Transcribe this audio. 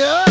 know